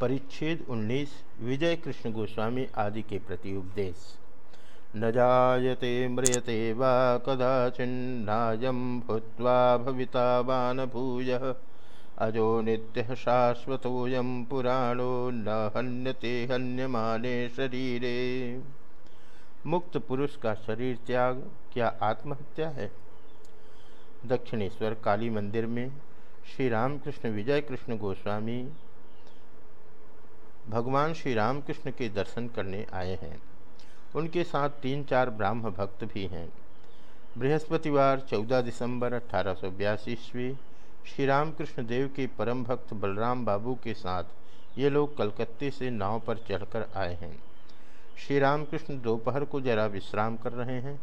परिच्छेद 19 विजय कृष्ण गोस्वामी आदि के प्रति उपदेश। न जायते म्रियते वा कदाचिन्नायं भूत्वा भविता वा न भूयः अजो नित्यः शाश्वतोऽयं पुराणो न हन्यते हन्यमाने शरीरे। मुक्त पुरुष का शरीर त्याग, क्या आत्महत्या है? दक्षिणेश्वर काली मंदिर में श्री रामकृष्ण विजय कृष्ण गोस्वामी भगवान श्री रामकृष्ण के दर्शन करने आए हैं। उनके साथ तीन चार ब्राह्म भक्त भी हैं। बृहस्पतिवार 14 दिसंबर, अठारह सौ ईस्वी श्री रामकृष्ण देव के परम भक्त बलराम बाबू के साथ ये लोग कलकत्ते से नाव पर चढ़कर आए हैं। श्री रामकृष्ण दोपहर को जरा विश्राम कर रहे हैं।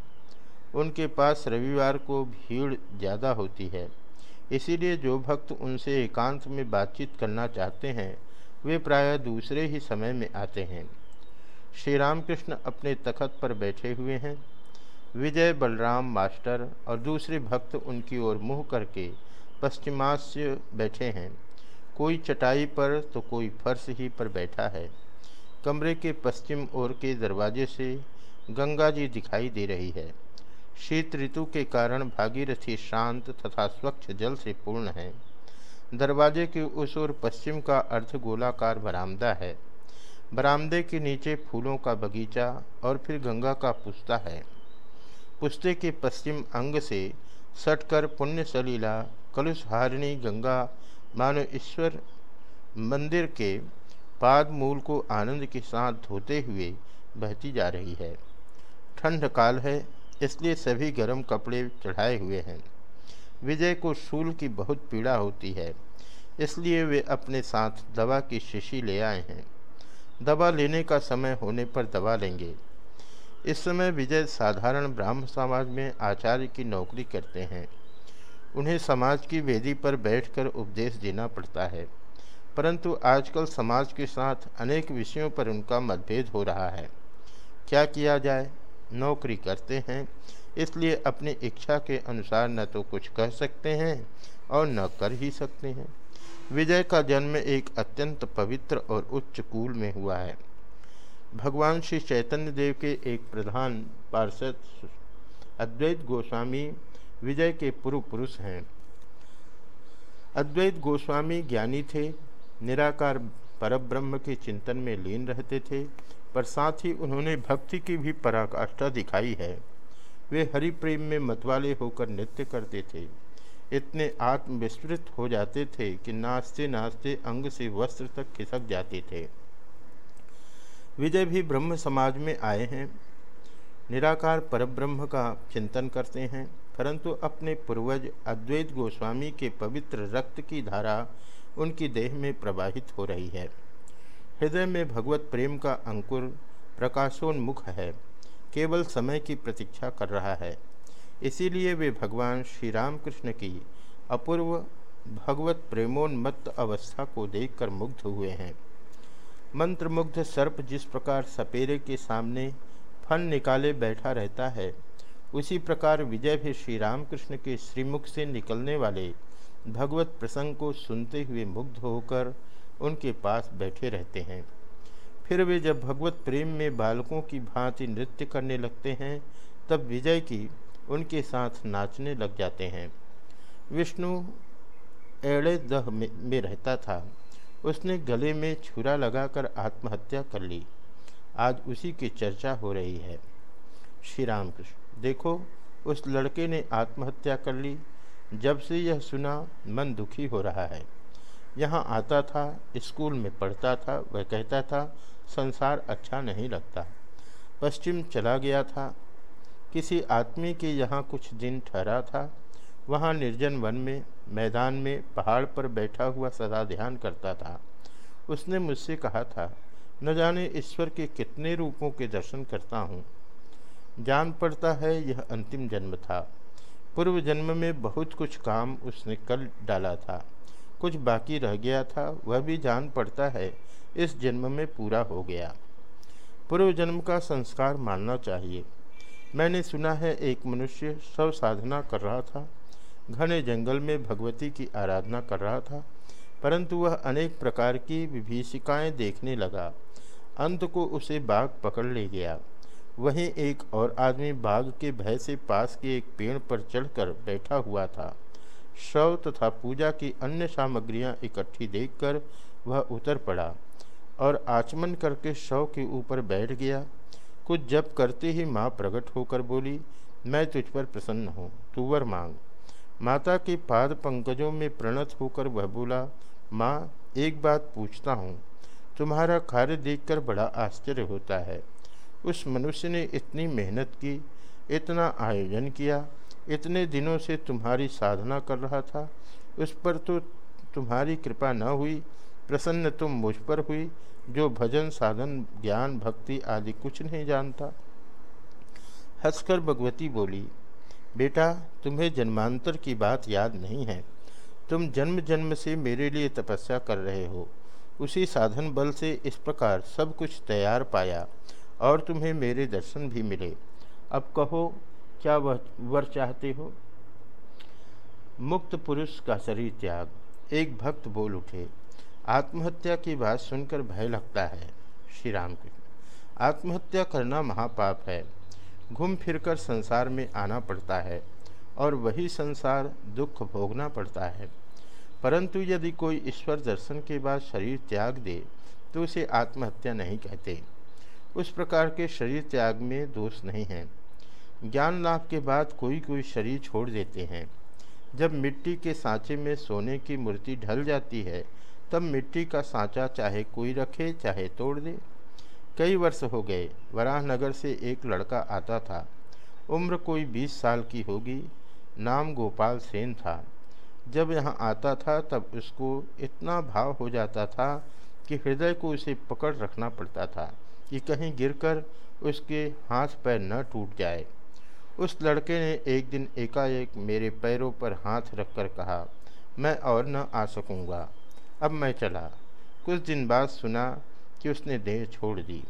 उनके पास रविवार को भीड़ ज़्यादा होती है। इसीलिए जो भक्त उनसे एकांत में बातचीत करना चाहते हैं वे प्रायः दूसरे ही समय में आते हैं। श्री रामकृष्ण अपने तखत पर बैठे हुए हैं। विजय बलराम मास्टर और दूसरे भक्त उनकी ओर मुँह करके पश्चिमास्य बैठे हैं। कोई चटाई पर तो कोई फर्श ही पर बैठा है। कमरे के पश्चिम ओर के दरवाजे से गंगा जी दिखाई दे रही है। शीत ऋतु के कारण भागीरथी शांत तथा स्वच्छ जल से पूर्ण है। दरवाजे के उस ओर पश्चिम का अर्ध गोलाकार बरामदा है। बरामदे के नीचे फूलों का बगीचा और फिर गंगा का पुस्ता है। पुस्ते के पश्चिम अंग से सटकर पुण्य सलीला कलुषहारिणी गंगा मानो ईश्वर मंदिर के पाद मूल को आनंद के साथ धोते हुए बहती जा रही है। ठंड काल है, इसलिए सभी गर्म कपड़े चढ़ाए हुए हैं। विजय को शूल की बहुत पीड़ा होती है, इसलिए वे अपने साथ दवा की शीशी ले आए हैं। दवा लेने का समय होने पर दवा लेंगे। इस समय विजय साधारण ब्राह्म समाज में आचार्य की नौकरी करते हैं। उन्हें समाज की वेदी पर बैठकर उपदेश देना पड़ता है। परंतु आजकल समाज के साथ अनेक विषयों पर उनका मतभेद हो रहा है। क्या किया जाए? नौकरी करते हैं इसलिए अपनी इच्छा के अनुसार न तो कुछ कह सकते हैं और न कर ही सकते हैं। विजय का जन्म एक अत्यंत पवित्र और उच्च कूल में हुआ है। भगवान श्री चैतन्य देव के एक प्रधान पार्षद अद्वैत गोस्वामी विजय के पूर्व पुरुष हैं। अद्वैत गोस्वामी ज्ञानी थे, निराकार परब्रह्म के चिंतन में लीन रहते थे, पर साथ ही उन्होंने भक्ति की भी पराकाष्ठा दिखाई है। वे हरि प्रेम में मतवाले होकर नृत्य करते थे। इतने आत्मविस्मृत हो जाते थे कि नाचते नाचते अंग से वस्त्र तक खिसक जाते थे। विजय भी ब्रह्म समाज में आए हैं। निराकार परब्रह्म का चिंतन करते हैं, परंतु अपने पूर्वज अद्वैत गोस्वामी के पवित्र रक्त की धारा उनकी देह में प्रवाहित हो रही है। हृदय में भगवत प्रेम का अंकुर प्रकाशोन्मुख है। केवल समय की प्रतीक्षा कर रहा है। इसीलिए वे भगवान श्री रामकृष्ण की अपूर्व भगवत प्रेमोन्मत्त अवस्था को देखकर मुग्ध हुए हैं। मंत्रमुग्ध सर्प जिस प्रकार सपेरे के सामने फन निकाले बैठा रहता है, उसी प्रकार विजय भी श्री रामकृष्ण के श्रीमुख से निकलने वाले भगवत प्रसंग को सुनते हुए मुग्ध होकर उनके पास बैठे रहते हैं। फिर वे जब भगवत प्रेम में बालकों की भांति नृत्य करने लगते हैं, तब विजय की उनके साथ नाचने लग जाते हैं। विष्णु एड़े दह में रहता था। उसने गले में छुरा लगाकर आत्महत्या कर ली। आज उसी की चर्चा हो रही है। श्री राम कृष्ण देखो, उस लड़के ने आत्महत्या कर ली। जब से यह सुना, मन दुखी हो रहा है। यहाँ आता था, स्कूल में पढ़ता था, वह कहता था संसार अच्छा नहीं लगता। पश्चिम चला गया था। किसी आदमी के यहाँ कुछ दिन ठहरा था। वहाँ निर्जन वन में, मैदान में, पहाड़ पर बैठा हुआ सदा ध्यान करता था। उसने मुझसे कहा था, न जाने ईश्वर के कितने रूपों के दर्शन करता हूँ। जान पड़ता है यह अंतिम जन्म था। पूर्व जन्म में बहुत कुछ काम उसने कर डाला था। कुछ बाकी रह गया था। वह भी जान पड़ता है इस जन्म में पूरा हो गया। पूर्व जन्म का संस्कार मानना चाहिए। मैंने सुना है एक मनुष्य सब साधना कर रहा था। घने जंगल में भगवती की आराधना कर रहा था, परंतु वह अनेक प्रकार की विभीषिकाएँ देखने लगा। अंत को उसे बाघ पकड़ ले गया। वहीं एक और आदमी बाघ के भय से पास के एक पेड़ पर चढ़कर बैठा हुआ था। शव तथा पूजा की अन्य सामग्रियाँ इकट्ठी देखकर वह उतर पड़ा। और आचमन करके शव के ऊपर बैठ गया। कुछ जब करते ही माँ प्रकट होकर बोली, मैं तुझ पर प्रसन्न हूँ, तू वर मांग। माता के पाद पंकजों में प्रणत होकर वह बोला, माँ, एक बात पूछता हूँ। तुम्हारा कार्य देखकर बड़ा आश्चर्य होता है। उस मनुष्य ने इतनी मेहनत की, इतना आयोजन किया, इतने दिनों से तुम्हारी साधना कर रहा था, उस पर तो तुम्हारी कृपा न हुई प्रसन्न तुम मुझ पर हुई, जो भजन, साधन, ज्ञान, भक्ति आदि कुछ नहीं जानता। हंसकर भगवती बोली, बेटा, तुम्हें जन्मांतर की बात याद नहीं है। तुम जन्म जन्म से मेरे लिए तपस्या कर रहे हो। उसी साधन बल से इस प्रकार सब कुछ तैयार पाया और तुम्हें मेरे दर्शन भी मिले। अब कहो, क्या वह वर चाहते हो? मुक्त पुरुष का शरीर त्याग। एक भक्त बोल उठे आत्महत्या की बात सुनकर भय लगता है श्री राम कृष्ण आत्महत्या करना महापाप है। घूम फिरकर संसार में आना पड़ता है और वही संसार दुख भोगना पड़ता है। परंतु यदि कोई ईश्वर दर्शन के बाद शरीर त्याग दे तो उसे आत्महत्या नहीं कहते। उस प्रकार के शरीर त्याग में दोष नहीं है। ज्ञान लाभ के बाद कोई कोई शरीर छोड़ देते हैं। जब मिट्टी के सांचे में सोने की मूर्ति ढल जाती है तब मिट्टी का सांचा चाहे कोई रखे, चाहे तोड़ दे। कई वर्ष हो गए, वराहनगर से एक लड़का आता था। उम्र कोई बीस साल की होगी, नाम गोपाल सेन था। जब यहाँ आता था, तब उसको इतना भाव हो जाता था कि हृदय को उसे पकड़ रखना पड़ता था कि कहीं गिरकर उसके हाथ पैर न टूट जाए। उस लड़के ने एक दिन एकाएक मेरे पैरों पर हाथ रखकर कहा, मैं और न आ सकूँगा। अब मैं चला। कुछ दिन बाद सुना कि उसने देह छोड़ दी।